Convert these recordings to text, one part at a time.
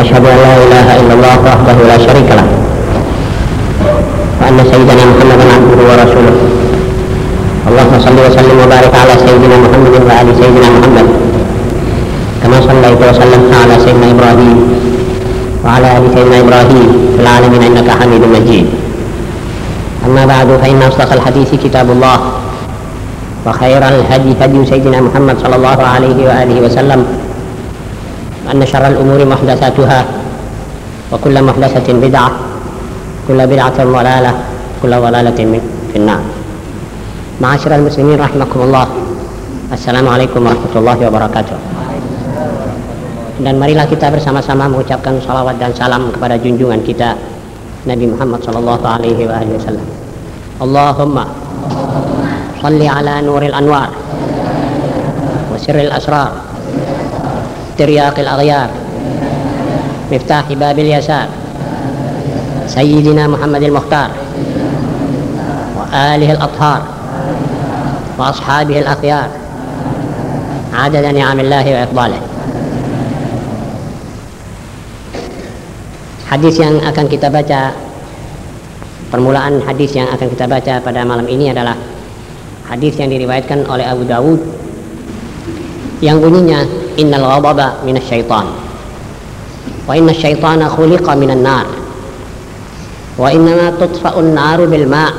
أشهد أن لا إله إلا الله وحده لا شريك له وأن سيدنا محمدا عبده ورسوله. اللهم صل وسلم وبارك على سيدنا محمد وآل سيدنا محمد. كما صليت وسلمت على سيدنا إبراهيم وعلى آل سيدنا إبراهيم في العالمين إنك حميد مجيد. أما بعد فإن أصدق الحديث كتاب الله وخير الهدي هدي سيدنا محمد صلى الله عليه وآله وسلم. وأن شر الأمور محدثاتها وكل محدثة بدعة كل بدعة ضلالة كل ضلالة في النار معاشر المسلمين رحمكم الله السلام عليكم ورحمة الله وبركاته dan marilah kita bersama-sama mengucapkan salawat dan salam kepada junjungan kita Nabi Muhammad sallallahu alaihi wasallam. Allahumma salli ala nuril anwar wa sirril asrar miftah babil yasar sayyidina Muhammadil Mukhtar wa alihi al-athhar wa ashabihi al-akhyar adada ni'amillahi wa iqbalih Hadis yang akan kita baca Permulaan hadis yang akan kita baca pada malam ini adalah Hadis yang diriwayatkan oleh Abu Dawud. Yang bunyinya Innal ghadaba minas syaitan Wa inna syaitana khuliqa minan nar Wa innama tutfa'un naru bil ma'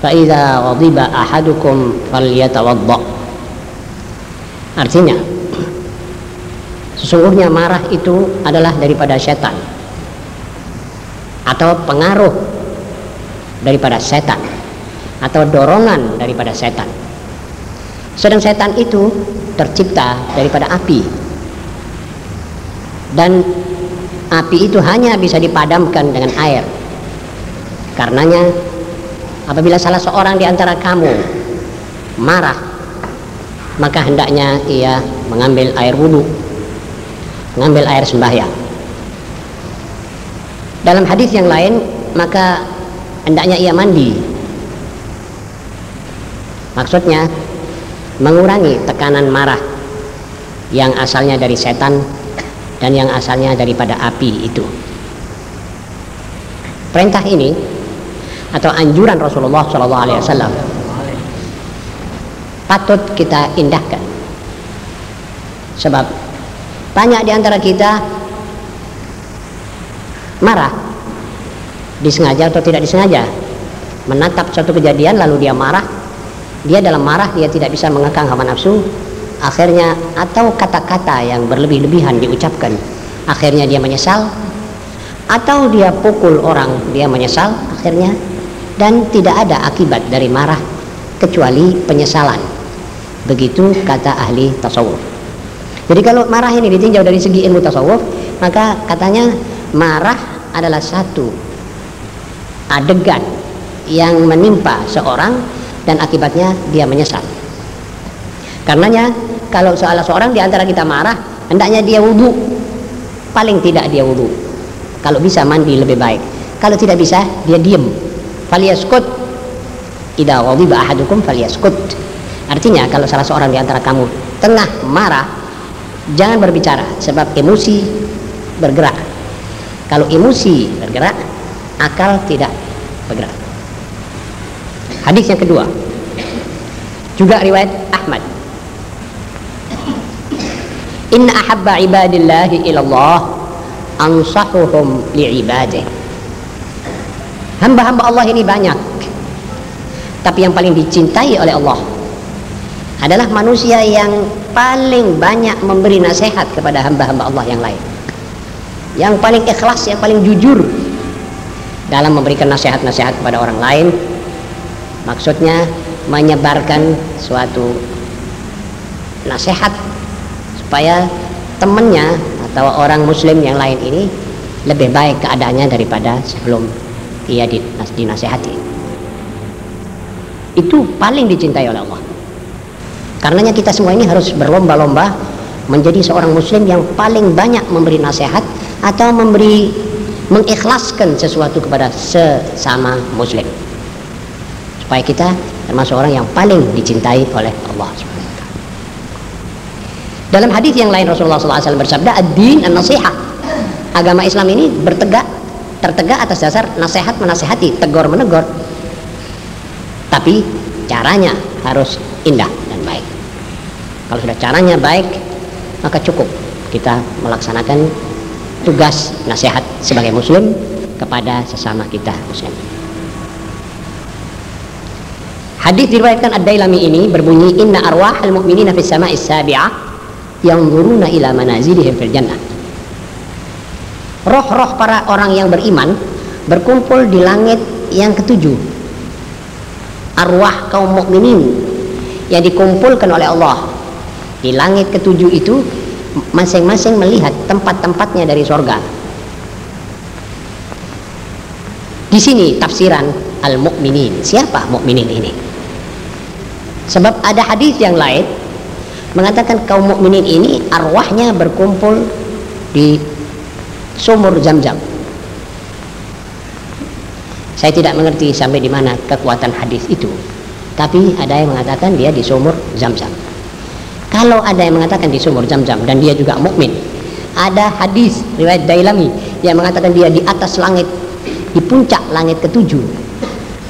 Fa idza ghadiba ahadukum falyatawadda. Artinya Sesungguhnya marah itu adalah daripada setan atau pengaruh daripada setan atau dorongan daripada setan. Sedang setan itu tercipta daripada api. Dan api itu hanya bisa dipadamkan dengan air. Karenanya apabila salah seorang di antara kamu marah, maka hendaknya ia mengambil air wudhu, mengambil air sembahyang dalam hadis yang lain maka hendaknya ia mandi maksudnya mengurangi tekanan marah yang asalnya dari setan dan yang asalnya daripada api itu. Perintah ini atau anjuran Rasulullah SAW patut kita indahkan. Sebab banyak di antara kita marah disengaja atau tidak disengaja menatap suatu kejadian lalu dia marah dia dalam marah dia tidak bisa mengekang hawa nafsu. Akhirnya atau kata-kata yang berlebih-lebihan diucapkan. Akhirnya dia menyesal. Atau dia pukul orang dia menyesal akhirnya. Dan tidak ada akibat dari marah kecuali penyesalan. Begitu kata ahli tasawuf. Jadi kalau marah ini ditinjau dari segi ilmu tasawuf maka katanya marah adalah satu adegan yang menimpa seorang dan akibatnya dia menyesal. Karenanya kalau salah seorang di antara kita marah, hendaknya dia wudhu. Paling tidak dia wudhu. Kalau bisa mandi lebih baik. Kalau tidak bisa, dia diam. Faliyaskut. Ida ghadiba ahadukum faliyaskut. Artinya kalau salah seorang di antara kamu tengah marah, jangan berbicara sebab emosi bergerak kalau emosi bergerak, akal tidak bergerak. Hadis yang kedua. Juga riwayat Ahmad. Inna ahabba ibadillahi ilallah ansahuhum li'ibadih. Hamba-hamba Allah ini banyak. Tapi yang paling dicintai oleh Allah adalah manusia yang paling banyak memberi nasihat kepada hamba-hamba Allah yang lain yang paling ikhlas, yang paling jujur dalam memberikan nasihat-nasihat kepada orang lain maksudnya menyebarkan suatu nasihat supaya temannya atau orang muslim yang lain ini lebih baik keadaannya daripada sebelum ia dinasehati. Itu paling dicintai oleh Allah. Karenanya kita semua ini harus berlomba-lomba menjadi seorang muslim yang paling banyak memberi nasihat atau memberi mengikhlaskan sesuatu kepada sesama muslim supaya kita termasuk orang yang paling dicintai oleh Allah dalam hadis yang lain Rasulullah SAW bersabda ad-din an-nasihat agama Islam ini bertegak tertegak atas dasar nasihat menasehati tegur menegur. Tapi caranya harus indah dan baik. Kalau sudah caranya baik maka cukup kita melaksanakan tugas nasihat sebagai muslim kepada sesama kita muslim Hadis diriwayatkan Ad-Dailami ini berbunyi inna arwahal mu'minina fis sama'is sabi'ah yanzuruna ila manazilihim fil jannah. Roh-roh para orang yang beriman berkumpul di langit yang ketujuh. Arwah kaum mukminin yang dikumpulkan oleh Allah di langit ketujuh itu masing-masing melihat tempat-tempatnya dari sorga. Di sini tafsiran al-mukminin. Siapa mukminin ini? Sebab ada hadis yang lain mengatakan kaum mukminin ini arwahnya berkumpul di sumur Zam-Zam. Saya tidak mengerti sampai di mana kekuatan hadis itu. Tapi ada yang mengatakan dia di sumur Zam-Zam. Kalau ada yang mengatakan di sumur Zam-Zam dan dia juga mukmin, ada hadis riwayat Dailami yang mengatakan dia di atas langit, di puncak langit ketujuh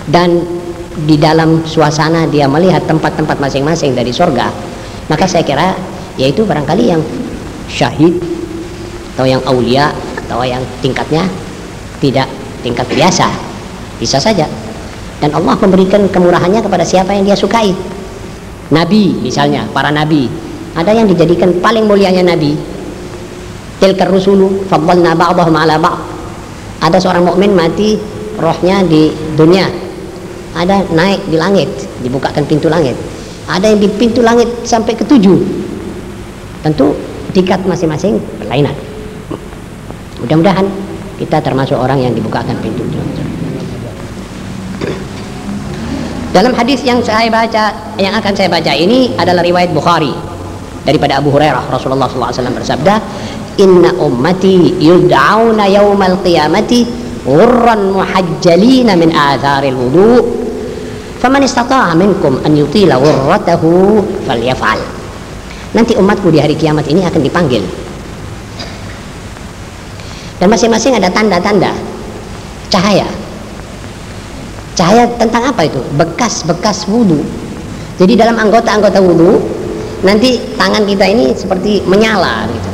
dan di dalam suasana dia melihat tempat-tempat masing-masing dari sorga maka saya kira yaitu barangkali yang syahid atau yang aulia atau yang tingkatnya tidak tingkat biasa. Bisa saja. Dan Allah memberikan kemurahannya kepada siapa yang dia sukai. Nabi misalnya para nabi. Ada yang dijadikan paling mulianya nabi. Tilkar rusulu faddalna ba'dahum ala ba'd. Ada seorang mukmin mati rohnya di dunia ada naik di langit dibukakan pintu langit. Ada yang di pintu langit sampai ke tujuh. Tentu tingkat masing-masing berlainan. Mudah-mudahan kita termasuk orang yang dibukakan pintu. Dalam hadis yang saya baca yang akan saya baca ini adalah riwayat Bukhari daripada Abu Hurairah. Rasulullah SAW bersabda inna ummati yud'auna yawmal qiyamati ghurran muhajjalina min atharil wudu' Faman istata'a minkum an yutila ghurratahu falyaf'al. Nanti umatku di hari kiamat ini akan dipanggil. Dan masing-masing ada tanda-tanda cahaya. Cahaya tentang apa itu? Bekas-bekas wudhu. Jadi dalam anggota-anggota wudhu, nanti tangan kita ini seperti menyala gitu.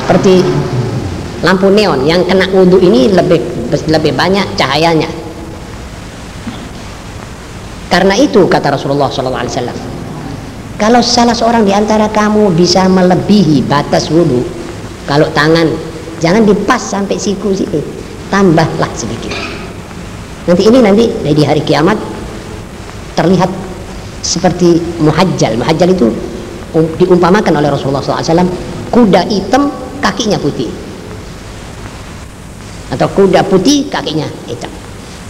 Seperti lampu neon yang kena wudhu ini lebih lebih banyak cahayanya karena itu kata Rasulullah SAW, kalau salah seorang di antara kamu bisa melebihi batas wudhu, kalau tangan jangan dipas sampai siku sini, tambahlah sedikit. Nanti ini nanti di hari kiamat terlihat seperti muhajjal. Muhajjal itu um, diumpamakan oleh Rasulullah SAW kuda hitam kakinya putih atau kuda putih kakinya hitam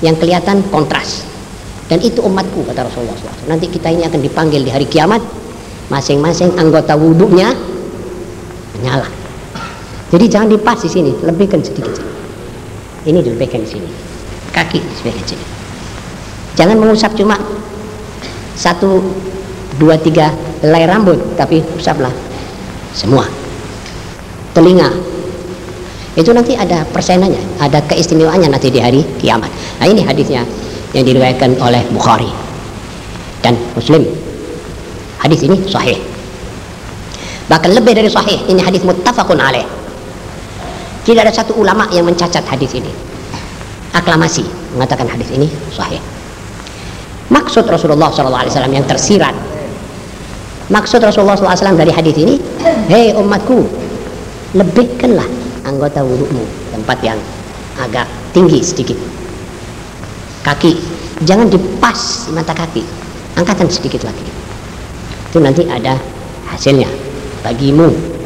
yang kelihatan kontras dan itu umatku kata Rasulullah SAW. Nanti kita ini akan dipanggil di hari kiamat masing-masing anggota wudhunya menyala. Jadi jangan dipas di sini, lebihkan sedikit. Ini dilebihkan di sini. Kaki dilebihkan sini. Jangan mengusap cuma satu, dua, tiga helai rambut, tapi usaplah semua. Telinga. Itu nanti ada persenannya, ada keistimewaannya nanti di hari kiamat. Nah ini hadisnya yang diriwayatkan oleh Bukhari dan Muslim. Hadis ini sahih. Bahkan lebih dari sahih, ini hadis muttafaqun alaih. Tidak ada satu ulama yang mencacat hadis ini. Aklamasi mengatakan hadis ini sahih. Maksud Rasulullah SAW yang tersirat Maksud Rasulullah SAW dari hadis ini, hei umatku, lebihkanlah anggota wudhumu tempat yang agak tinggi sedikit kaki jangan dipas mata kaki angkatkan sedikit lagi itu nanti ada hasilnya bagimu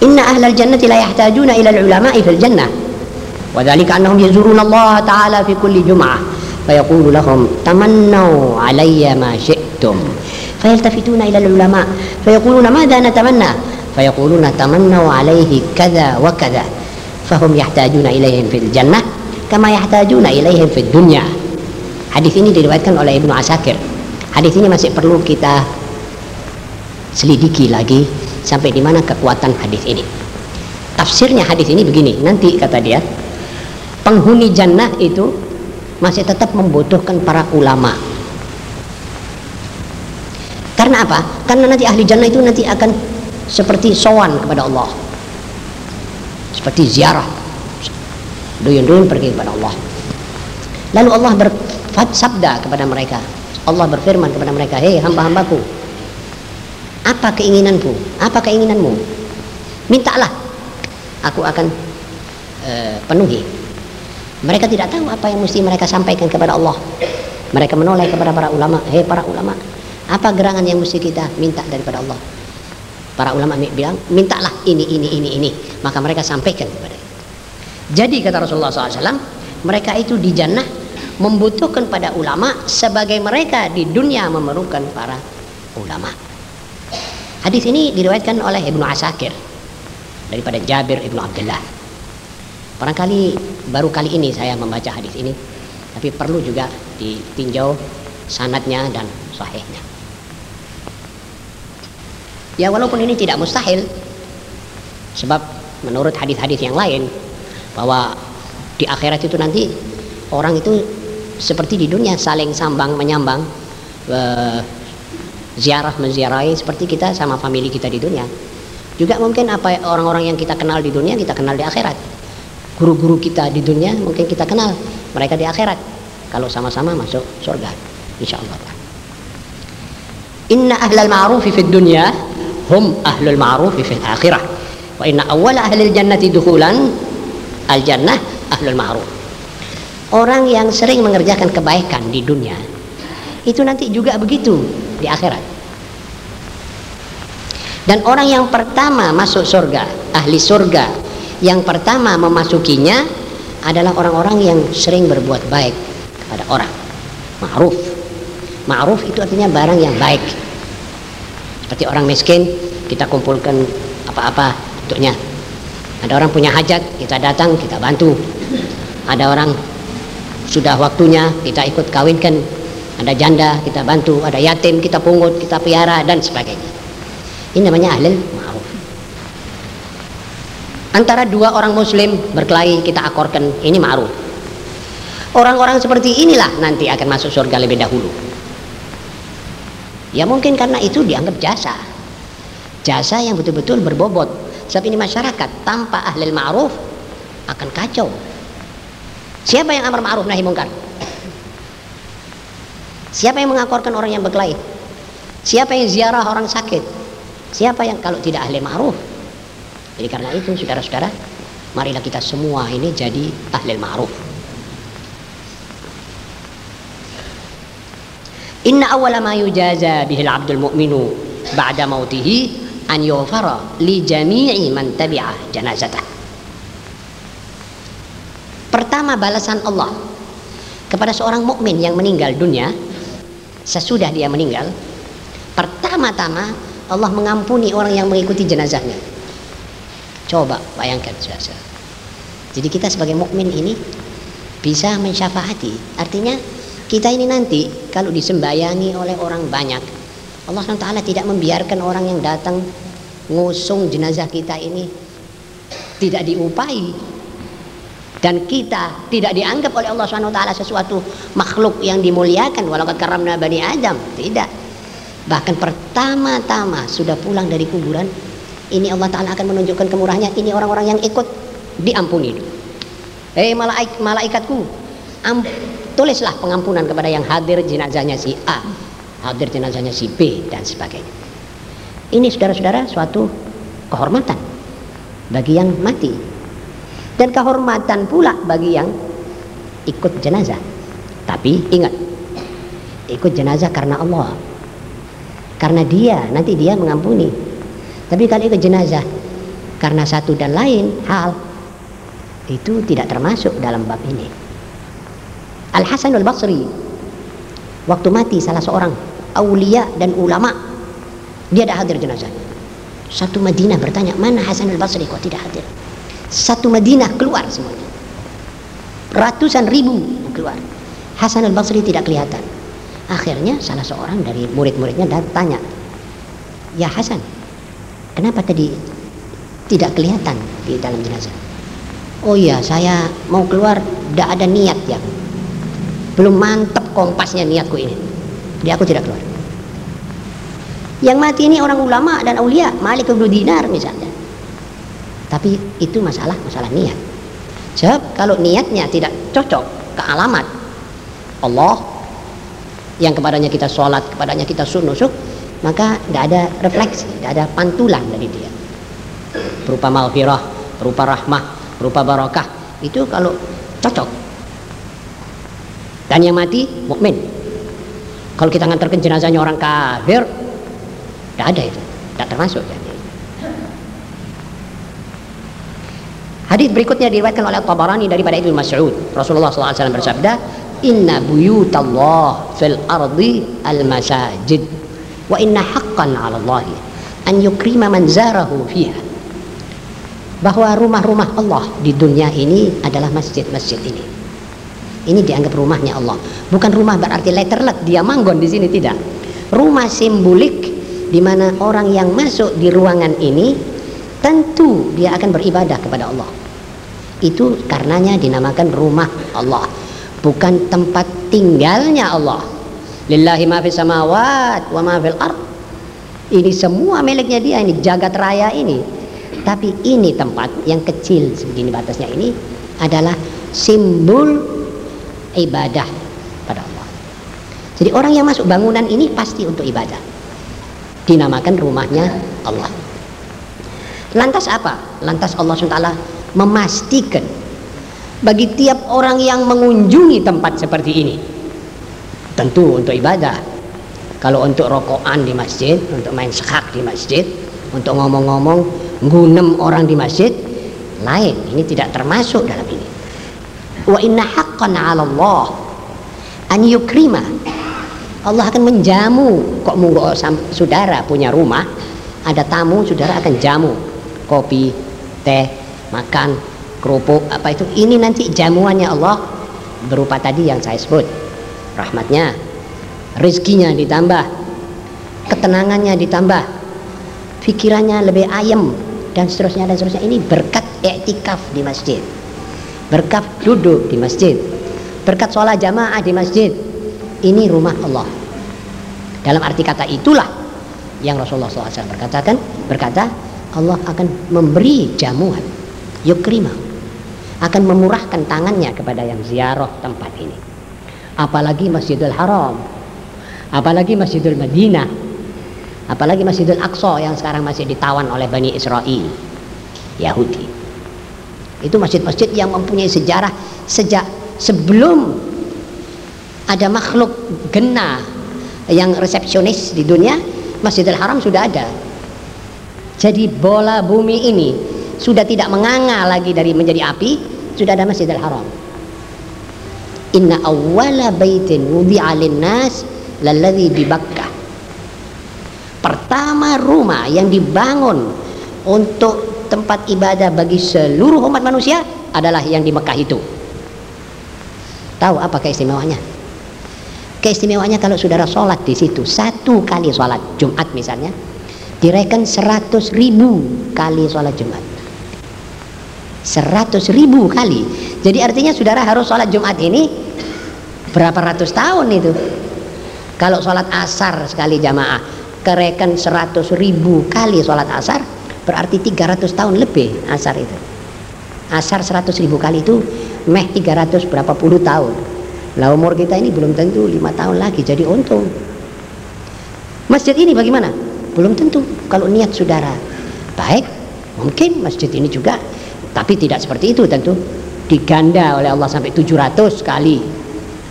Inna ahlal jannati la yahtajuna ila al-ulama'i fil jannah وذلك أنهم يزورون الله تعالى في كل جمعة فيقول لهم تمنوا علي ما شئتم فيلتفتون إلى العلماء فيقولون ماذا نتمنى فيقولون تمنوا عليه كذا وكذا فهم يحتاجون إليهم في الجنة كما يحتاجون إليهم في الدنيا hadis ini diriwayatkan oleh Ibnu Asakir hadis ini masih perlu kita selidiki lagi sampai di mana kekuatan hadis ini tafsirnya hadis ini begini nanti kata dia penghuni jannah itu masih tetap membutuhkan para ulama karena apa? karena nanti ahli jannah itu nanti akan seperti sowan kepada Allah. Seperti ziarah. Duyun-duyun pergi kepada Allah. Lalu Allah bersabda kepada mereka. Allah berfirman kepada mereka hei hamba-hambaku apa keinginanku? Apa keinginanmu? Mintalah. Aku akan uh, penuhi. Mereka tidak tahu apa yang mesti mereka sampaikan kepada Allah. Mereka menoleh kepada para ulama. Hei para ulama apa gerangan yang mesti kita minta daripada Allah para ulama bilang mintalah ini ini ini ini. Maka mereka sampaikan kepada jadi kata Rasulullah SAW mereka itu di jannah membutuhkan pada ulama sebagai mereka di dunia memerlukan para ulama. Hadis ini diriwayatkan oleh Ibnu Asakir daripada Jabir Ibnu Abdullah. Barangkali baru kali ini saya membaca hadis ini tapi perlu juga ditinjau sanatnya dan sahihnya ya walaupun ini tidak mustahil. Sebab menurut hadis-hadis yang lain bahwa di akhirat itu nanti orang itu seperti di dunia saling sambang menyambang uh, ziarah menziarahi seperti kita sama family kita di dunia. Juga mungkin apa orang-orang yang kita kenal di dunia kita kenal di akhirat. Guru-guru kita di dunia mungkin kita kenal mereka di akhirat. Kalau sama-sama masuk surga insyaallah inna ahlal ma'rufi fid dunya hum ahlul ma'rufi fil akhirah. Wa inna awwala ahlil jannati dukhulan al jannah ahlul ma'ruf. Orang yang sering mengerjakan kebaikan di dunia itu nanti juga begitu di akhirat. Dan orang yang pertama masuk surga ahli surga yang pertama memasukinya adalah orang-orang yang sering berbuat baik kepada orang. Ma'ruf. Ma'ruf itu artinya barang yang baik seperti orang miskin kita kumpulkan apa-apa untuknya ada orang punya hajat kita datang kita bantu ada orang sudah waktunya kita ikut kawinkan ada janda kita bantu ada yatim kita pungut kita piara dan sebagainya ini namanya ahlul ma'ruf. Antara dua orang muslim berkelahi kita akorkan ini ma'ruf. Orang-orang seperti inilah nanti akan masuk surga lebih dahulu. Ya mungkin karena itu dianggap jasa. Jasa yang betul-betul berbobot. Sebab ini masyarakat tanpa ahlul ma'ruf akan kacau. Siapa yang amar ma'ruf nahi mungkar? Siapa yang mengakorkan orang yang berkelahi? Siapa yang ziarah orang sakit? Siapa yang kalau tidak ahli ma'ruf? Jadi karena itu saudara-saudara, marilah kita semua ini jadi ahli ma'ruf. Inna awwala ma yujaza bihi al-'abdul mu'minu ba'da mautihi an yughfara li jami'i man tabi'a janazatah. Pertama balasan Allah kepada seorang mukmin yang meninggal dunia sesudah dia meninggal pertama-tama Allah mengampuni orang yang mengikuti jenazahnya. Coba bayangkan saudara. Jadi kita sebagai mukmin ini bisa mensyafaati. Artinya kita ini nanti kalau disembayangi oleh orang banyak, Allah SWT tidak membiarkan orang yang datang ngusung jenazah kita ini tidak diupai dan kita tidak dianggap oleh Allah SWT sesuatu makhluk yang dimuliakan walau karamna bani Adam. Tidak. Bahkan pertama-tama sudah pulang dari kuburan ini Allah Ta'ala akan menunjukkan kemurahannya. Ini orang-orang yang ikut diampuni. Hei malaik, malaikatku tulislah pengampunan kepada yang hadir jenazahnya si A hadir jenazahnya si B dan sebagainya. Ini saudara-saudara suatu kehormatan bagi yang mati. Dan kehormatan pula bagi yang ikut jenazah. Tapi ingat ikut jenazah karena Allah. Karena dia nanti dia mengampuni. Tapi kalau ikut jenazah karena satu dan lain hal itu tidak termasuk dalam bab ini Al Hasan al Basri waktu mati salah seorang aulia dan ulama. Dia tidak hadir jenazah. Satu Madinah bertanya mana Hasan al Basri kok tidak hadir. Satu Madinah keluar semuanya. Ratusan ribu keluar. Hasan al Basri tidak kelihatan. Akhirnya salah seorang dari murid-muridnya tanya ya Hasan kenapa tadi tidak kelihatan di dalam jenazah? Oh iya saya mau keluar. Tidak ada niat ya belum mantap kompasnya niatku ini. Jadi aku tidak keluar. Yang mati ini orang ulama dan aulia Malik bin Dinar misalnya. Tapi itu masalah masalah niat. Sebab kalau niatnya tidak cocok ke alamat Allah yang kepadanya kita sholat kepadanya kita sunusuk maka tidak ada refleksi tidak ada pantulan dari dia. Berupa maghfirah berupa rahmah berupa barakah itu kalau cocok dan yang mati mukmin kalau kita ngantarkan jenazahnya orang kafir tidak ada itu tidak termasuk jadi Hadis berikutnya diriwayatkan oleh Tabarani daripada Ibnu Mas'ud. Rasulullah SAW bersabda, "Inna buyutallah fil ardi al masajid wa inna haqqan 'ala Allah an yukrima man zarahu fiha." Bahwa rumah-rumah Allah di dunia ini adalah masjid-masjid ini. Ini dianggap rumahnya Allah. Bukan rumah berarti letterlet dia manggon di sini tidak. Rumah simbolik di mana orang yang masuk di ruangan ini tentu dia akan beribadah kepada Allah itu karenanya dinamakan rumah Allah bukan tempat tinggalnya Allah lillahi ma samawat wa ma fil ini semua miliknya dia ini jagat raya ini tapi ini tempat yang kecil segini batasnya ini adalah simbol ibadah pada Allah. Jadi orang yang masuk bangunan ini pasti untuk ibadah. Dinamakan rumahnya Allah. Lantas apa? Lantas Allah SWT memastikan bagi tiap orang yang mengunjungi tempat seperti ini tentu untuk ibadah. Kalau untuk rokokan di masjid untuk main sekak di masjid untuk ngomong-ngomong ngunem orang di masjid lain. Ini tidak termasuk dalam ini wa inna haqqan 'ala Allah an yukrima Allah akan menjamu kok munggo saudara punya rumah ada tamu saudara akan jamu kopi, teh, makan, kerupuk, apa itu. Ini nanti jamuannya Allah berupa tadi yang saya sebut. Rahmatnya, rezekinya ditambah, ketenangannya ditambah, pikirannya lebih ayem dan seterusnya dan seterusnya. Ini berkat iktikaf di masjid. Berkat duduk di masjid. Berkat sholat jamaah di masjid. Ini rumah Allah. Dalam arti kata itulah yang Rasulullah SAW berkatakan berkata Allah akan memberi jamuan yukrima akan memurahkan tangannya kepada yang ziarah tempat ini apalagi Masjidil Haram apalagi Masjidil Madinah apalagi Masjidil Aqsa yang sekarang masih ditawan oleh Bani Israel Yahudi itu masjid-masjid yang mempunyai sejarah sejak sebelum ada makhluk gena yang resepsionis di dunia Masjidil Haram sudah ada jadi bola bumi ini sudah tidak menganga lagi dari menjadi api, sudah ada Masjidil Haram. Inna awwala baitin wudi'a nas Bakkah. Pertama rumah yang dibangun untuk tempat ibadah bagi seluruh umat manusia adalah yang di Mekah itu. Tahu apa keistimewaannya? Keistimewaannya kalau saudara sholat di situ satu kali sholat Jumat misalnya, direken 100 ribu kali sholat Jumat 100 ribu kali jadi artinya saudara harus sholat Jumat ini berapa ratus tahun itu kalau sholat asar sekali jamaah kereken 100 ribu kali sholat asar berarti 300 tahun lebih asar itu. Asar 100 ribu kali itu meh 300 berapa puluh tahun. Lah umur kita ini belum tentu lima tahun lagi jadi untung. Masjid ini bagaimana? Belum tentu. Kalau niat saudara baik mungkin masjid ini juga tapi tidak seperti itu tentu. Diganda oleh Allah sampai 700 kali.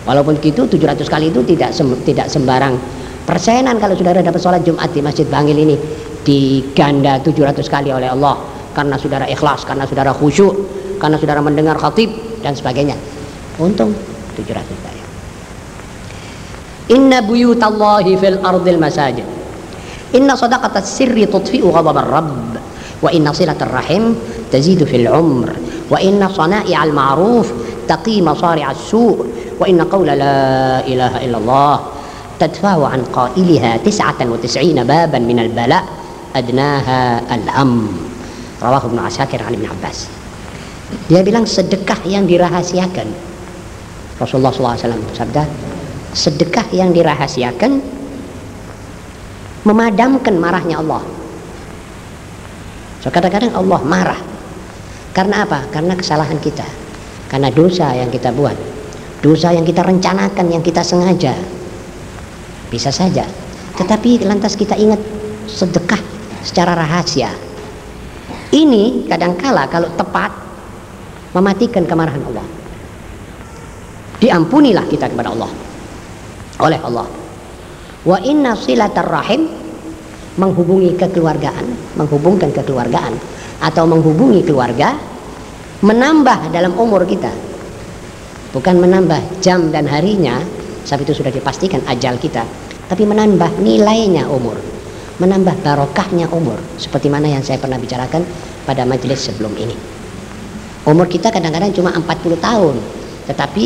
Walaupun gitu 700 kali itu tidak sem tidak sembarang. Persenan kalau saudara dapat sholat Jumat di Masjid Bangil ini diganda 700 kali oleh Allah karena saudara ikhlas karena saudara khusyuk karena saudara mendengar khatib dan sebagainya untung 700 kali inna buyutallahi fil ardil masajid Inna sadaqata sirri tudfi'u ghadab rabb wa inna silatar rahim tazidu fil umr wa inna sana'i'al ma'ruf taqi masari'as su' wa inna qawla la ilaha illallah تدفع عن قائلها تسعة وتسعين بابا من البلاء adnaha al-am. Rawahu Ibnu Asyakir an Abbas. Dia bilang sedekah yang dirahasiakan. Rasulullah SAW bersabda sedekah yang dirahasiakan memadamkan marahnya Allah. So kadang-kadang Allah marah. Karena apa? karena kesalahan kita. Karena dosa yang kita buat. Dosa yang kita rencanakan yang kita sengaja. Bisa saja. Tetapi lantas kita ingat sedekah secara rahasia. Ini kadangkala kalau tepat mematikan kemarahan Allah. Diampunilah kita kepada Allah. Oleh Allah. Wa inna silatar rahim menghubungi kekeluargaan menghubungkan kekeluargaan atau menghubungi keluarga menambah dalam umur kita. Bukan menambah jam dan harinya sebab itu sudah dipastikan ajal kita tapi menambah nilainya umur menambah barokahnya umur. Seperti mana yang saya pernah bicarakan pada majelis sebelum ini. Umur kita kadang-kadang cuma 40 tahun. Tetapi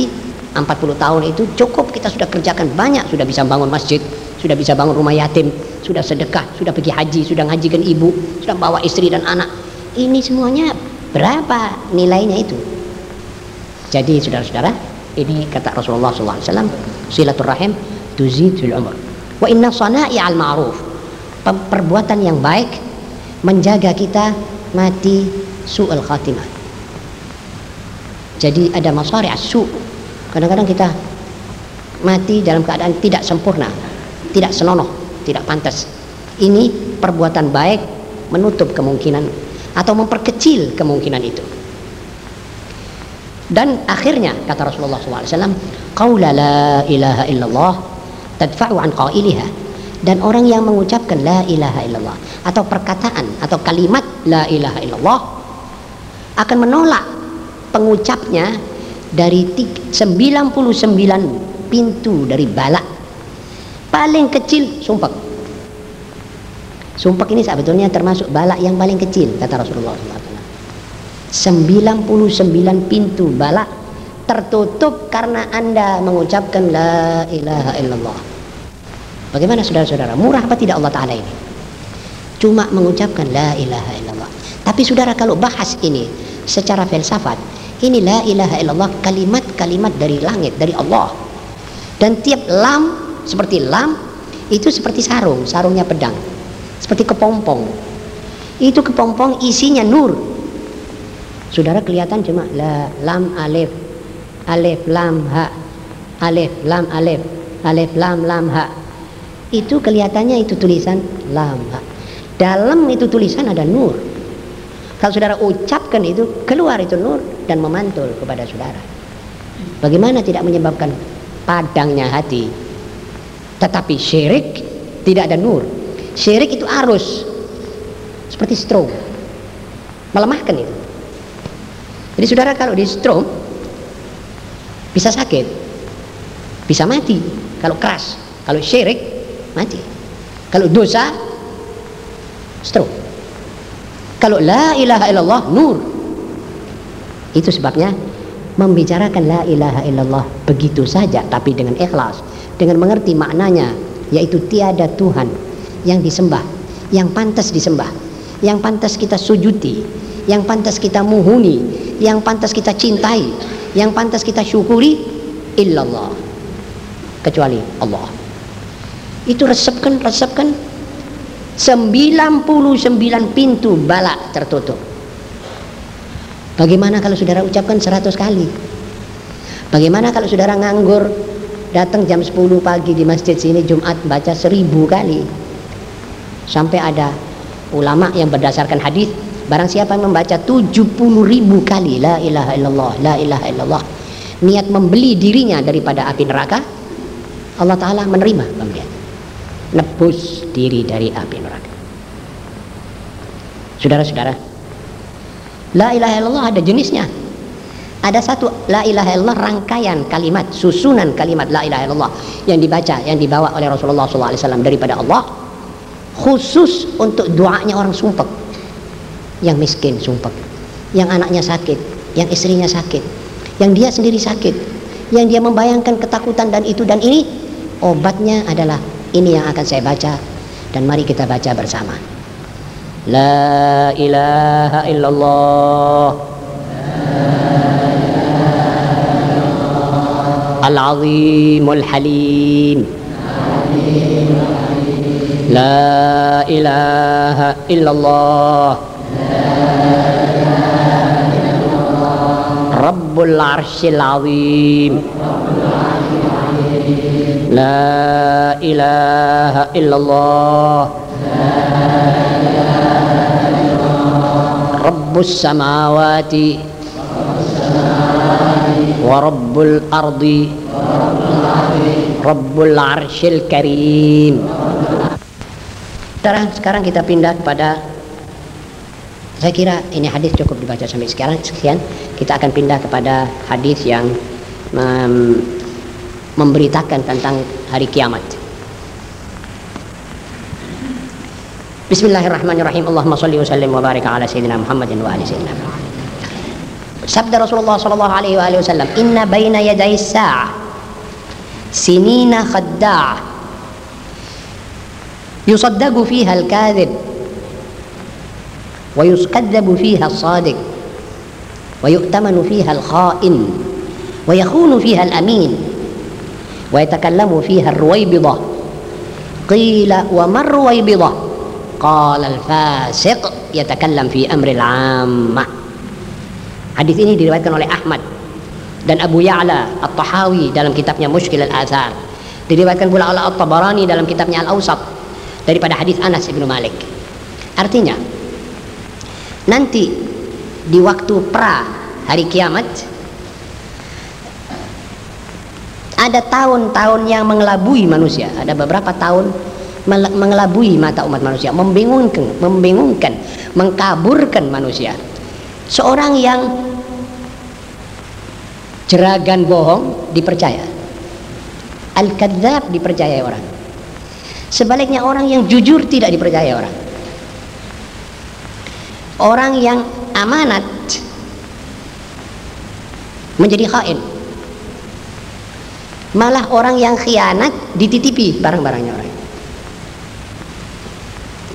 40 tahun itu cukup kita sudah kerjakan banyak. Sudah bisa bangun masjid sudah bisa bangun rumah yatim sudah sedekah sudah pergi haji sudah ngajikan ibu sudah bawa istri dan anak. Ini semuanya berapa nilainya itu? Jadi saudara-saudara ini kata Rasulullah SAW silaturahim tuzidul umur. Wa inna sana'i al ma'ruf perbuatan yang baik menjaga kita mati su'al khatimah. Jadi ada masari su. Kadang-kadang kita mati dalam keadaan tidak sempurna tidak senonoh tidak pantas. Ini perbuatan baik menutup kemungkinan atau memperkecil kemungkinan itu. Dan akhirnya kata Rasulullah SAW qaula la ilaha illallah tadfa'u an qailiha dan orang yang mengucapkan la ilaha illallah atau perkataan atau kalimat la ilaha illallah akan menolak pengucapnya dari 99 pintu dari balak. Paling kecil sumpah sumpah ini sebetulnya termasuk balak yang paling kecil kata Rasulullah SAW 99 pintu balak tertutup karena anda mengucapkan la ilaha illallah Bagaimana saudara-saudara? Murah apa tidak Allah Ta'ala ini? Cuma mengucapkan la ilaha illallah. Tapi saudara kalau bahas ini secara filsafat, ini la ilaha illallah kalimat-kalimat dari langit, dari Allah. Dan tiap lam seperti lam itu seperti sarung, sarungnya pedang. Seperti kepompong. Itu kepompong isinya nur. Saudara kelihatan cuma la lam alif alif lam ha alif lam alif alif lam lam ha itu kelihatannya itu tulisan lama. Dalam itu tulisan ada nur. Kalau saudara ucapkan itu keluar itu nur dan memantul kepada saudara. Bagaimana tidak menyebabkan padangnya hati? Tetapi syirik tidak ada nur. Syirik itu arus. Seperti strom melemahkan itu. Jadi saudara kalau di strom bisa sakit bisa mati. Kalau keras kalau syirik mati. Kalau dosa stroke. Kalau la ilaha illallah nur. Itu sebabnya membicarakan la ilaha illallah begitu saja tapi dengan ikhlas dengan mengerti maknanya yaitu tiada Tuhan yang disembah yang pantas disembah yang pantas kita sujuti yang pantas kita muhuni yang pantas kita cintai yang pantas kita syukuri illallah. Kecuali Allah itu resepkan resepkan. 99 pintu balak tertutup. Bagaimana kalau saudara ucapkan 100 kali? Bagaimana kalau saudara nganggur datang jam 10 pagi di masjid sini Jumat baca seribu kali? Sampai ada ulama yang berdasarkan hadis barang siapa yang membaca 70 ribu kali la ilaha illallah la ilaha illallah niat membeli dirinya daripada api neraka Allah Ta'ala menerima pembelian nebus diri dari api neraka. Saudara-saudara la ilaha illallah ada jenisnya. Ada satu la ilaha illallah rangkaian kalimat susunan kalimat la ilaha illallah yang dibaca yang dibawa oleh Rasulullah SAW daripada Allah khusus untuk doanya orang sumpah yang miskin sumpah yang anaknya sakit yang istrinya sakit yang dia sendiri sakit yang dia membayangkan ketakutan dan itu dan ini obatnya adalah ini yang akan saya baca dan mari kita baca bersama. La ilaha illallah. Al-Azimul Halim. La ilaha illallah. Rabbul لا إله إلا الله رب السماوات ورب الأرض رب العرش الكريم Sekarang, sekarang kita pindah kepada saya kira ini hadis cukup dibaca sampai sekarang sekian kita akan pindah kepada hadis yang um, memberitakan tentang hari kiamat. Bismillahirrahmanirrahim. Allahumma salli wa sallim wa barik ala sayyidina Muhammadin wa ali sayyidina Sabda Rasulullah sallallahu alaihi wa alihi wasallam, "Inna baina yaday as-sa'ah sinina khadda'ah yusaddaqu fiha al-kadhib wa yuskadzabu fiha as-sadiq fiha al-kha'in wa yakhunu fiha al-amin ويتكلم فيها الرويبضة قيل وما الرويبضة قال الفاسق يتكلم في أمر العامة Hadis ini diriwayatkan oleh Ahmad dan Abu Ya'la At-Tahawi dalam kitabnya Mushkil Al-Athar. Diriwayatkan pula oleh At-Tabarani dalam kitabnya Al-Awsat daripada hadis Anas bin Malik. Artinya, nanti di waktu pra hari kiamat ada tahun-tahun yang mengelabui manusia. Ada beberapa tahun mengelabui mata umat manusia. Membingungkan membingungkan mengkaburkan manusia. Seorang yang jeragan bohong dipercaya. Al-kadzab dipercaya orang. Sebaliknya orang yang jujur tidak dipercaya orang. Orang yang amanat menjadi khain malah orang yang khianat dititipi barang-barangnya orang.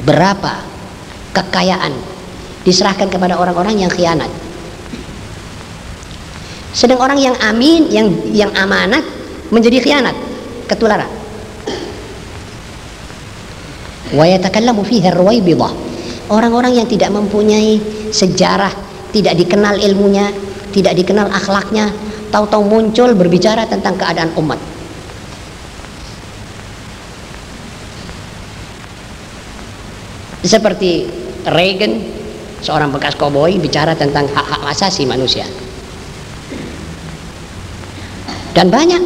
Berapa kekayaan diserahkan kepada orang-orang yang khianat? Sedang orang yang amin yang yang amanat menjadi khianat ketularan. Ruwaibidah orang-orang yang tidak mempunyai sejarah tidak dikenal ilmunya tidak dikenal akhlaknya tahu-tahu muncul berbicara tentang keadaan umat. Seperti Reagan seorang bekas koboi bicara tentang hak-hak asasi manusia. Dan banyak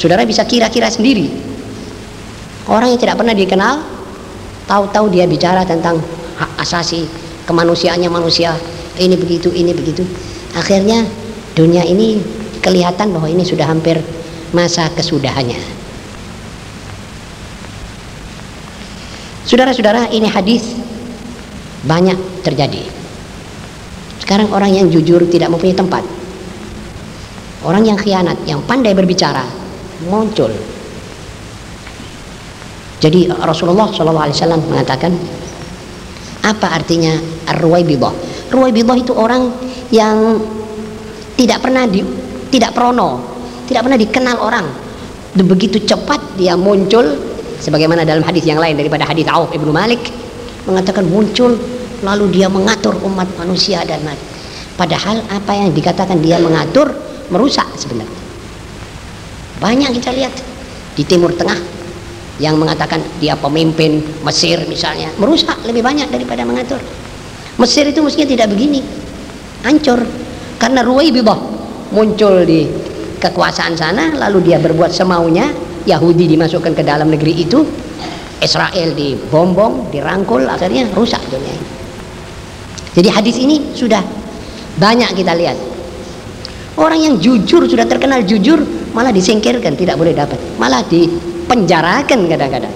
saudara bisa kira-kira sendiri. Orang yang tidak pernah dikenal tahu-tahu dia bicara tentang hak asasi kemanusiaannya manusia. Ini begitu ini begitu. Akhirnya dunia ini kelihatan bahwa ini sudah hampir masa kesudahannya. Saudara-saudara ini hadis banyak terjadi. Sekarang orang yang jujur tidak mempunyai tempat. Orang yang khianat yang pandai berbicara muncul. Jadi Rasulullah SAW mengatakan apa artinya ar-ruwaibidah ruwaibidah itu orang yang tidak pernah di tidak prono tidak pernah dikenal orang. Begitu cepat dia muncul sebagaimana dalam hadis yang lain daripada hadis Auf ibnu Malik mengatakan muncul lalu dia mengatur umat manusia dan padahal apa yang dikatakan dia mengatur merusak sebenarnya. Banyak kita lihat di Timur Tengah yang mengatakan dia pemimpin Mesir misalnya merusak lebih banyak daripada mengatur. Mesir itu mestinya tidak begini hancur karena Ruwaibidah muncul di kekuasaan sana lalu dia berbuat semaunya Yahudi dimasukkan ke dalam negeri itu Israel dibombong dirangkul akhirnya rusak dunia ini. Jadi hadis ini sudah banyak kita lihat. Orang yang jujur sudah terkenal jujur malah disingkirkan tidak boleh dapat. Malah dipenjarakan kadang-kadang.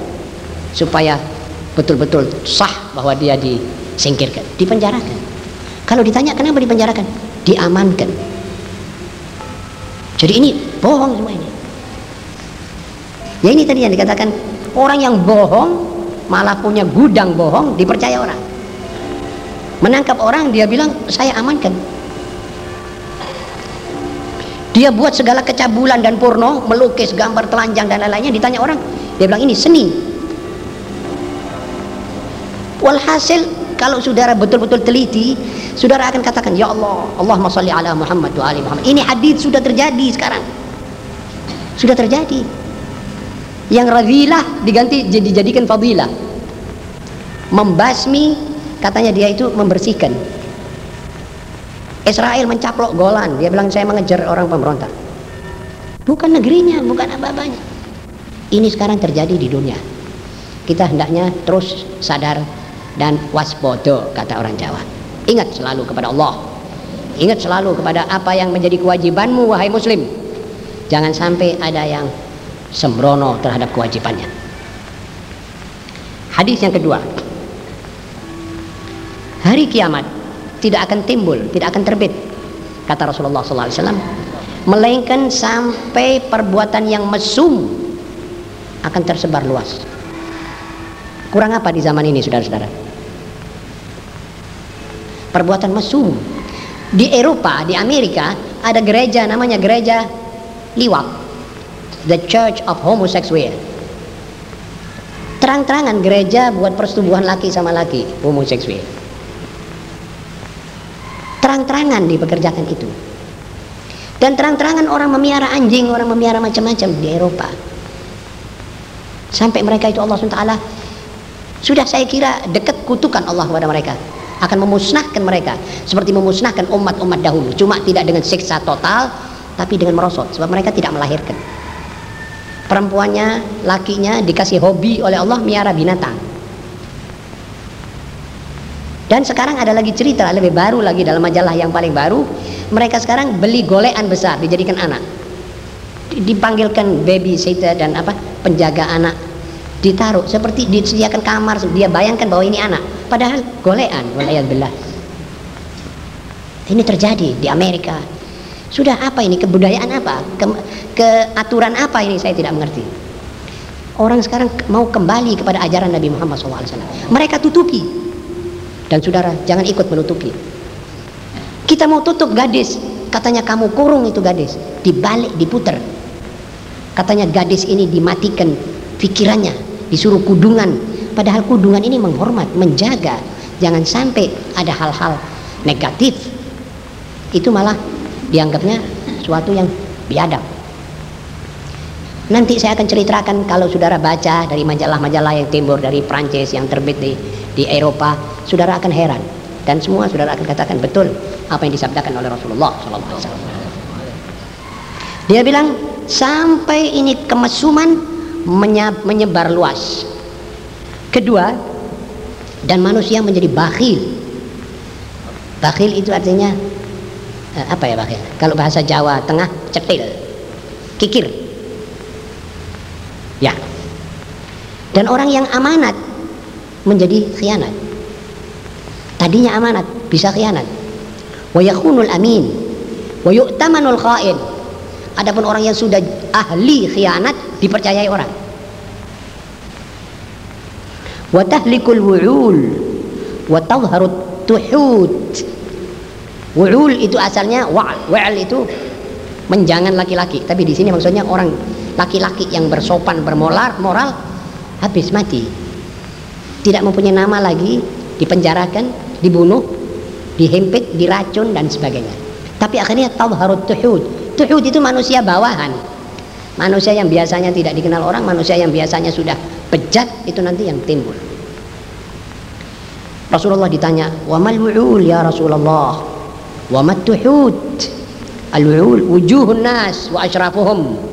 Supaya betul-betul sah bahwa dia disingkirkan. Dipenjarakan. Kalau ditanya kenapa dipenjarakan diamankan jadi ini bohong semua ini Ya ini tadi yang dikatakan orang yang bohong malah punya gudang bohong dipercaya orang. Menangkap orang dia bilang saya amankan. Dia buat segala kecabulan dan porno, melukis gambar telanjang dan lain-lainnya ditanya orang, dia bilang ini seni. Walhasil kalau saudara betul-betul teliti, saudara akan katakan, Ya Allah, Allahumma salli ala Muhammad wa ali Muhammad. Ini hadis sudah terjadi sekarang. Sudah terjadi. Yang radilah diganti jadi jadikan fadilah. Membasmi katanya dia itu membersihkan. Israel mencaplok Golan. Dia bilang saya mengejar orang pemberontak. Bukan negerinya bukan apa-apanya. Ini sekarang terjadi di dunia. Kita hendaknya terus sadar dan waspada kata orang Jawa ingat selalu kepada Allah ingat selalu kepada apa yang menjadi kewajibanmu wahai muslim jangan sampai ada yang sembrono terhadap kewajibannya. Hadis yang kedua. Hari kiamat tidak akan timbul, tidak akan terbit kata Rasulullah SAW melainkan sampai perbuatan yang mesum akan tersebar luas. Kurang apa di zaman ini saudara-saudara? Perbuatan mesum. Di Eropa, di Amerika ada gereja namanya gereja liwat the church of homosexual. Terang-terangan gereja buat persetubuhan laki sama laki homoseksual terang-terangan dipekerjakan itu. Dan terang-terangan orang memiara anjing orang memiara macam-macam di Eropa. Sampai mereka itu Allah SWT sudah saya kira dekat kutukan Allah kepada mereka akan memusnahkan mereka. Seperti memusnahkan umat-umat dahulu. Cuma tidak dengan siksa total tapi dengan merosot. Sebab mereka tidak melahirkan. Perempuannya, lakinya dikasih hobi oleh Allah miara binatang. Dan sekarang ada lagi cerita lebih baru lagi dalam majalah yang paling baru, mereka sekarang beli golean besar dijadikan anak. Dipanggilkan baby sitter dan apa penjaga anak. Ditaruh seperti disediakan kamar. Dia bayangkan bahwa ini anak padahal golean walayalbillah ini terjadi di Amerika sudah apa ini kebudayaan apa? Ke, keaturan apa ini saya tidak mengerti. Orang sekarang mau kembali kepada ajaran Nabi Muhammad SAW. Mereka tutupi. Dan saudara, jangan ikut menutupi. Kita mau tutup gadis, katanya kamu kurung itu gadis, dibalik, diputer. Katanya gadis ini dimatikan pikirannya, disuruh kudungan. Padahal kudungan ini menghormat, menjaga. Jangan sampai ada hal-hal negatif. Itu malah dianggapnya suatu yang biadab nanti saya akan ceritakan kalau saudara baca dari majalah-majalah yang timbul dari Prancis yang terbit di, di Eropa saudara akan heran dan semua saudara akan katakan betul apa yang disabdakan oleh Rasulullah SAW dia bilang sampai ini kemesuman menyebar luas kedua dan manusia menjadi bakhil. Bakhil itu artinya Eh, apa ya pakai kalau bahasa Jawa Tengah cetil kikir. Ya. Dan orang yang amanat menjadi khianat. Tadinya amanat bisa khianat. Wa yakhunul amin wa yu'tamanul kha'in. Adapun orang yang sudah ahli khianat dipercayai orang wa tahlikul wu'ul tadhharut tuhud Wulul itu asalnya wa'al. Wa'al itu menjangan laki-laki. Tapi di sini maksudnya orang laki-laki yang bersopan, bermoral, moral habis mati. Tidak mempunyai nama lagi, dipenjarakan, dibunuh, dihempit, diracun dan sebagainya. Tapi akhirnya harus tuhud. Tuhud itu manusia bawahan. Manusia yang biasanya tidak dikenal orang, manusia yang biasanya sudah bejat itu nanti yang timbul. Rasulullah ditanya, "Wa mal ya Rasulullah?" wa matuhud al-wuhul wujuhun nas wa ashrafuhum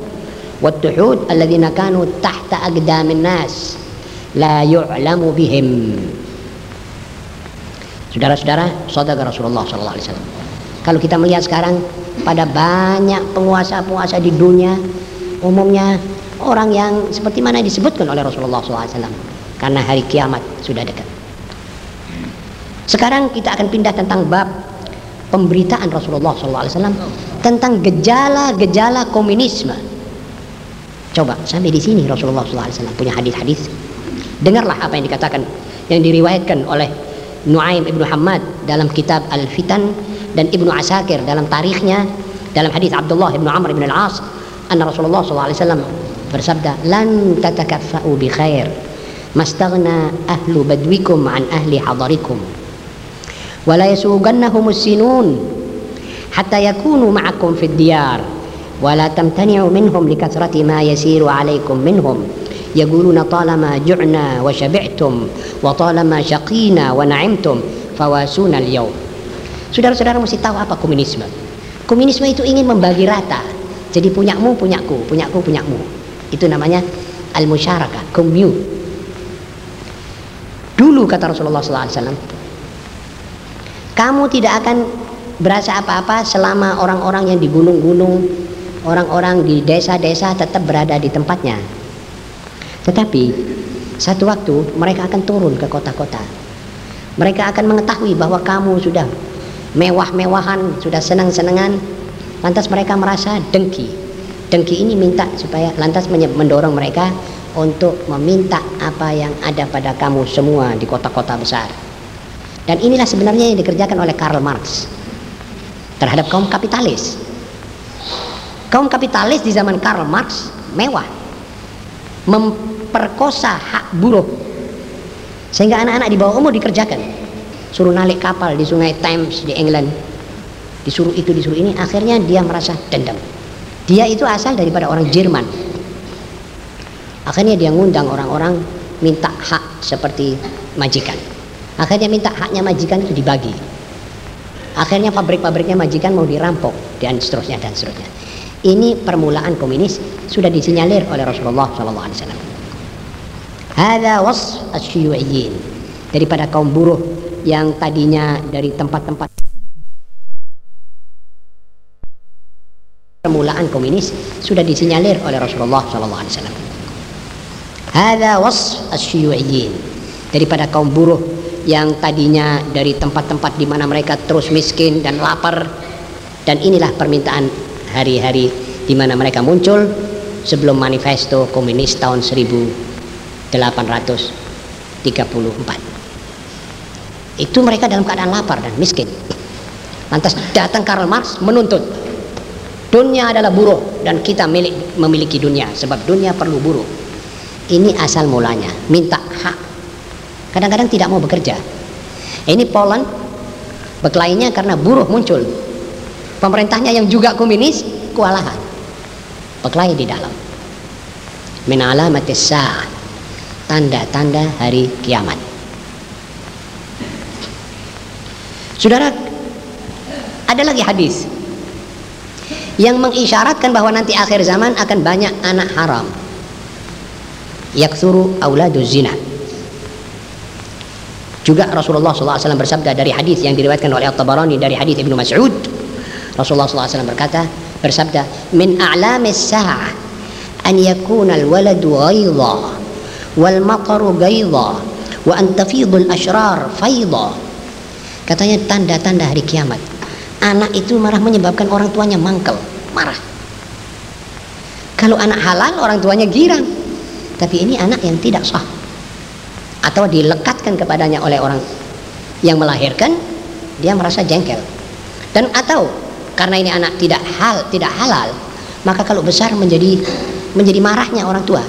والتحود الذين كانوا تحت أقدام الناس لا يعلم بهم Saudara-saudara, saudara Rasulullah SAW. Kalau kita melihat sekarang pada banyak penguasa-penguasa di dunia, umumnya orang yang seperti mana disebutkan oleh Rasulullah SAW, karena hari kiamat sudah dekat. Sekarang kita akan pindah tentang bab pemberitaan Rasulullah SAW tentang gejala-gejala komunisme Coba sampai di sini Rasulullah SAW punya hadis-hadis. Dengarlah apa yang dikatakan yang diriwayatkan oleh Nuaim ibnu Hamad dalam kitab Al-Fitan dan Ibnu Asakir dalam tarikhnya dalam hadis Abdullah ibnu Amr ibn al-As anna Rasulullah SAW bersabda lan tatakaffa'u bi khair mastaghna ahlu badwikum an ahli hadarikum wa la yasugannahum sinun hatta yakunu ma'akum fid diyar wa la tamtani'u minhum likathrati ma yasiru 'alaykum minhum يقولون طالما جعنا وشبعتم وطالما شقينا ونعمتم فواسونا اليوم Saudara-saudara mesti tahu apa komunisme. Komunisme itu ingin membagi rata. Jadi punyamu, punyaku, punyaku, punyamu. Itu namanya al-musyarakah, commune. Dulu kata Rasulullah SAW, kamu tidak akan berasa apa-apa selama orang-orang yang di gunung-gunung, orang-orang di desa-desa tetap berada di tempatnya. Tetapi satu waktu mereka akan turun ke kota-kota. Mereka akan mengetahui bahwa kamu sudah mewah-mewahan, sudah senang-senangan. Lantas mereka merasa dengki. Dengki ini minta supaya lantas mendorong mereka untuk meminta apa yang ada pada kamu semua di kota-kota besar. Dan inilah sebenarnya yang dikerjakan oleh Karl Marx terhadap kaum kapitalis. Kaum kapitalis di zaman Karl Marx mewah, memperkosa hak buruh sehingga anak-anak di bawah umur dikerjakan suruh nalik kapal di sungai Thames di England disuruh itu disuruh ini akhirnya dia merasa dendam dia itu asal daripada orang Jerman. Akhirnya dia ngundang orang-orang minta hak seperti majikan. Akhirnya minta haknya majikan itu dibagi. Akhirnya pabrik-pabriknya majikan mau dirampok dan seterusnya dan seterusnya. Ini permulaan komunis sudah disinyalir oleh Rasulullah SAW. Ada was asyuyu'iyyin daripada kaum buruh yang tadinya dari tempat-tempat permulaan komunis sudah disinyalir oleh Rasulullah SAW. Ada was asyuyu'iyyin daripada kaum buruh yang tadinya dari tempat-tempat di mana mereka terus miskin dan lapar. Dan inilah permintaan hari-hari di mana mereka muncul sebelum manifesto komunis tahun 1834 itu mereka dalam keadaan lapar dan miskin. Lantas datang Karl Marx menuntut dunia adalah buruh dan kita milik, memiliki dunia sebab dunia perlu buruh ini asal mulanya minta hak. Kadang-kadang tidak mau bekerja. Ini Poland berkelahinya karena buruh muncul. Pemerintahnya yang juga komunis kewalahan. Berkelahi di dalam. Min alamatis tanda-tanda hari kiamat. Saudara ada lagi hadis yang mengisyaratkan bahwa nanti akhir zaman akan banyak anak haram. Yaksuru auladu zina. Juga Rasulullah SAW bersabda dari hadis yang diriwayatkan oleh At-Tabarani dari hadis Ibnu Mas'ud. Rasulullah SAW berkata bersabda min a'lamis sa'ah an yakuna al-waladu ghaidha wal mataru ghaidha wa an tafidul ashrar faidha katanya tanda-tanda hari kiamat anak itu marah menyebabkan orang tuanya mangkel marah. Kalau anak halal orang tuanya girang. Tapi ini anak yang tidak sah. Atau dilekatkan kepadanya oleh orang yang melahirkan dia merasa jengkel. Dan atau karena ini anak tidak hal tidak halal maka kalau besar menjadi menjadi marahnya orang tua.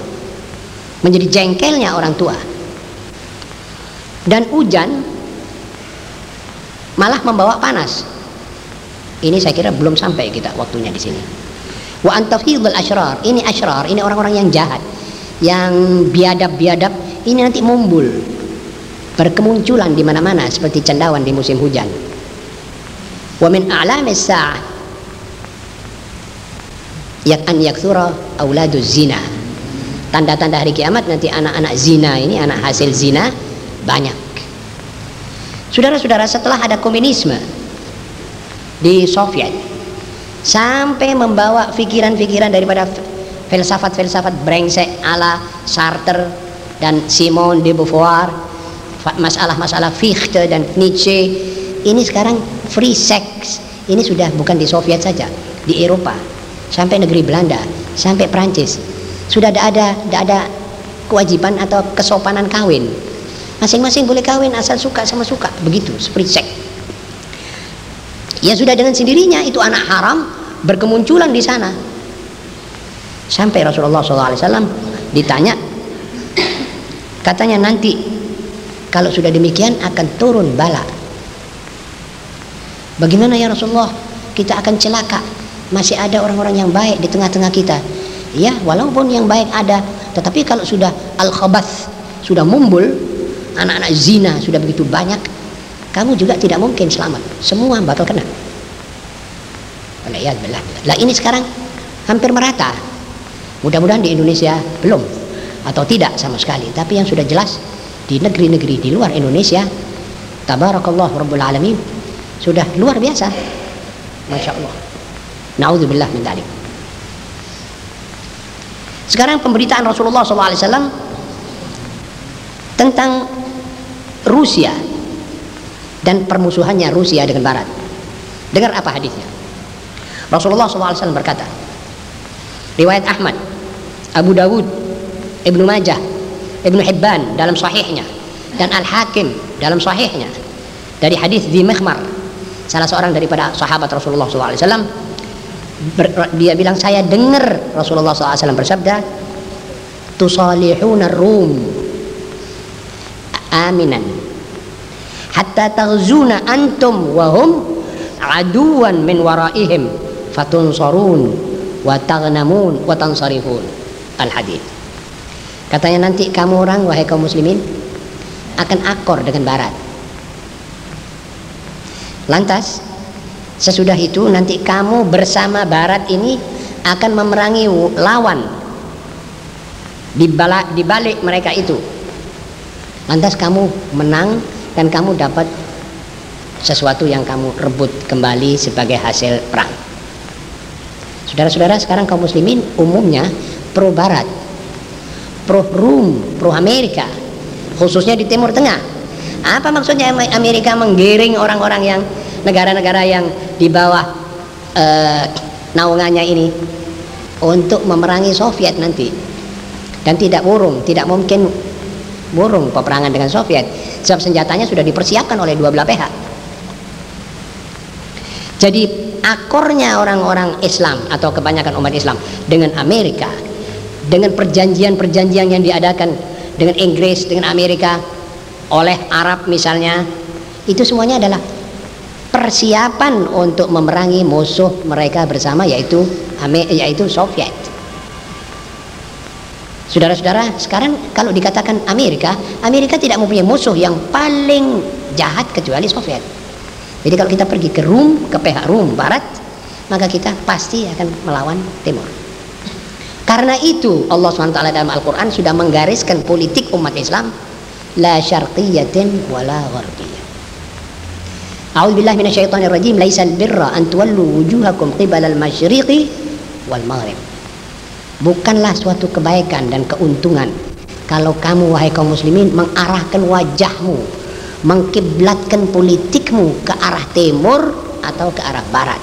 Menjadi jengkelnya orang tua. Dan hujan malah membawa panas ini saya kira belum sampai kita waktunya di sini. Wa antafidul ashrar ini ashrar ini orang-orang yang jahat yang biadab-biadab ini nanti mumbul. Berkemunculan di mana-mana seperti cendawan di musim hujan. Wa min a'lamis sa'ah yak an yakthura auladu zina. Tanda-tanda hari kiamat nanti anak-anak zina ini anak hasil zina banyak. Saudara-saudara setelah ada komunisme di Soviet sampai membawa pikiran-pikiran daripada filsafat-filsafat brengsek ala Sartre dan Simone de Beauvoir masalah-masalah Fichte dan Nietzsche ini sekarang free sex ini sudah bukan di Soviet saja di Eropa sampai negeri Belanda sampai Prancis Sudah tidak ada, tidak ada kewajiban atau kesopanan kawin. Masing-masing boleh kawin asal suka sama suka. Begitu, seperti seks. Ya sudah dengan sendirinya itu anak haram berkemunculan di sana. Sampai Rasulullah SAW ditanya, katanya nanti kalau sudah demikian akan turun bala. Bagaimana ya Rasulullah? Kita akan celaka. Masih ada orang-orang yang baik di tengah-tengah kita. Ya, walaupun yang baik ada, tetapi kalau sudah al-khabath, sudah mumbul, anak-anak zina sudah begitu banyak, kamu juga tidak mungkin selamat. Semua bakal kena. Lah ini sekarang hampir merata. Mudah-mudahan di Indonesia belum atau tidak sama sekali. Tapi yang sudah jelas di negeri-negeri di luar Indonesia, tabarakallah rabbul alamin sudah luar biasa. Masya Allah. Naudzubillah min dalik. Sekarang pemberitaan Rasulullah SAW tentang Rusia dan permusuhannya Rusia dengan Barat. Dengar apa hadisnya? Rasulullah SAW berkata, riwayat Ahmad, Abu Dawud, Ibnu Majah, Ibnu Hibban dalam sahihnya dan Al Hakim dalam sahihnya dari hadis di salah seorang daripada sahabat Rasulullah SAW dia bilang saya dengar Rasulullah SAW bersabda tusalihuna rum aminan hatta taghzuna antum wahum aduwan min waraihim fatunsarun wa taghnamun al hadith. Katanya nanti kamu orang wahai kaum muslimin akan akor dengan barat. Lantas Sesudah itu nanti kamu bersama barat ini akan memerangi lawan di balik mereka itu. Lantas kamu menang dan kamu dapat sesuatu yang kamu rebut kembali sebagai hasil perang. Saudara-saudara, sekarang kaum muslimin umumnya pro barat, pro Rum, pro Amerika, khususnya di Timur Tengah. Apa maksudnya Amerika menggiring orang-orang yang negara-negara yang di bawah uh, naungannya ini untuk memerangi Soviet nanti dan tidak burung tidak mungkin burung peperangan dengan Soviet sebab senjatanya sudah dipersiapkan oleh dua belah pihak jadi akornya orang-orang Islam atau kebanyakan umat Islam dengan Amerika dengan perjanjian-perjanjian yang diadakan dengan Inggris dengan Amerika oleh Arab misalnya itu semuanya adalah persiapan untuk memerangi musuh mereka bersama yaitu yaitu Soviet. Saudara-saudara, sekarang kalau dikatakan Amerika, Amerika tidak mempunyai musuh yang paling jahat kecuali Soviet. Jadi kalau kita pergi ke Rum, ke pihak Rum Barat, maka kita pasti akan melawan Timur. Karena itu Allah SWT dalam Al-Quran sudah menggariskan politik umat Islam la syarqiyatin wala gharbiyah A'udzu billahi minasyaitonir rajim. Laisal birra an tuwallu wujuhakum qibalal masyriqi wal maghrib. Bukanlah suatu kebaikan dan keuntungan kalau kamu wahai kaum muslimin mengarahkan wajahmu, mengkiblatkan politikmu ke arah timur atau ke arah barat.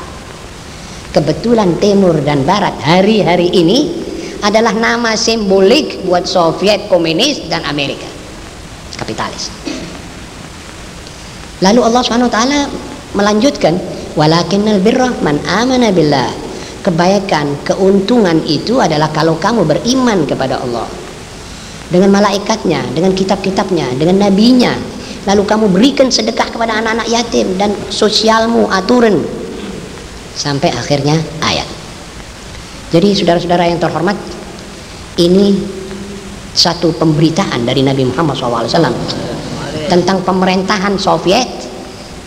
Kebetulan timur dan barat hari-hari ini adalah nama simbolik buat Soviet komunis dan Amerika kapitalis. Lalu Allah Swt melanjutkan walakinnal birra man amana billah. Kebaikan, keuntungan itu adalah kalau kamu beriman kepada Allah. Dengan malaikatnya, dengan kitab-kitabnya, dengan nabinya. Lalu kamu berikan sedekah kepada anak-anak yatim dan sosialmu aturan sampai akhirnya ayat. Jadi saudara-saudara yang terhormat, ini satu pemberitaan dari Nabi Muhammad SAW tentang pemerintahan Soviet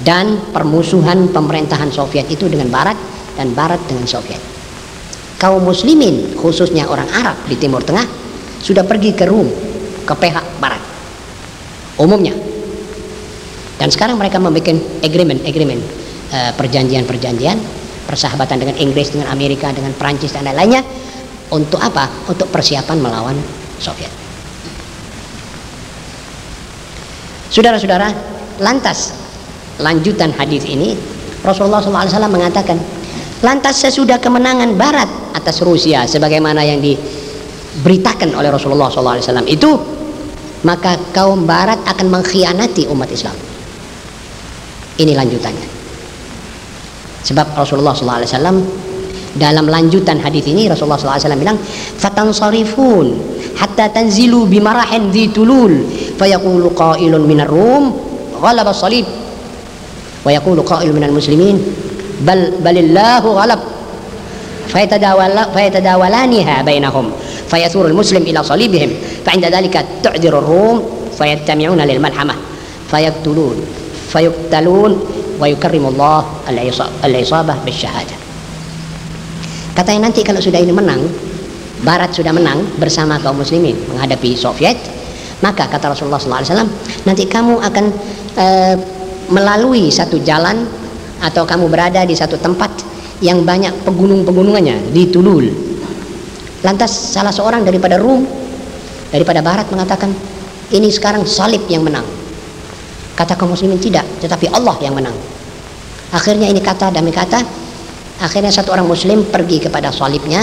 dan permusuhan pemerintahan Soviet itu dengan Barat dan Barat dengan Soviet. Kaum muslimin khususnya orang Arab di Timur Tengah sudah pergi ke Rum, ke pihak Barat. Umumnya. Dan sekarang mereka membuat agreement-agreement eh, perjanjian-perjanjian persahabatan dengan Inggris, dengan Amerika, dengan Prancis dan lain-lainnya untuk apa? Untuk persiapan melawan Soviet. Saudara-saudara, lantas lanjutan hadis ini Rasulullah SAW mengatakan, lantas sesudah kemenangan Barat atas Rusia, sebagaimana yang di diberitakan oleh Rasulullah SAW itu maka kaum barat akan mengkhianati umat Islam. Ini lanjutannya. Sebab Rasulullah SAW dalam lanjutan hadis ini Rasulullah SAW bilang fatansarifun hatta tanzilu bimarahin dhi tulul fayaqulu qailun minar rum ghalaba salib wa yaqulu qailun minal muslimin bal balillahu ghalab fayatadawala fayatadawalaniha bainahum فيثور المسلم إلى صليبهم فعند ذلك تعذر الروم فيجتمعون للملحمة فيقتلون فيقتلون ويكرم الله العصابة بالشهادة katanya nanti kalau sudah ini menang Barat sudah menang bersama kaum muslimin menghadapi Soviet maka kata Rasulullah SAW nanti kamu akan e, melalui satu jalan atau kamu berada di satu tempat yang banyak pegunung-pegunungannya di Tulul Lantas salah seorang daripada Rum, daripada Barat mengatakan, ini sekarang salib yang menang. Kata kaum muslimin tidak, tetapi Allah yang menang. Akhirnya ini kata demi kata, akhirnya satu orang muslim pergi kepada salibnya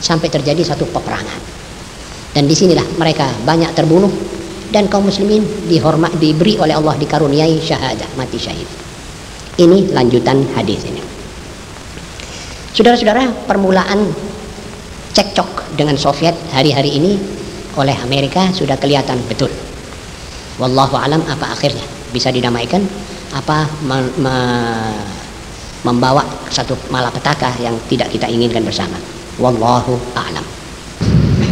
sampai terjadi satu peperangan. Dan di sinilah mereka banyak terbunuh dan kaum muslimin dihormat diberi oleh Allah dikaruniai syahadah mati syahid. Ini lanjutan hadis ini. Saudara-saudara, permulaan cekcok dengan Soviet hari-hari ini oleh Amerika sudah kelihatan betul. Wallahu alam apa akhirnya bisa didamaikan apa me me membawa satu malapetaka yang tidak kita inginkan bersama. Wallahu a'lam.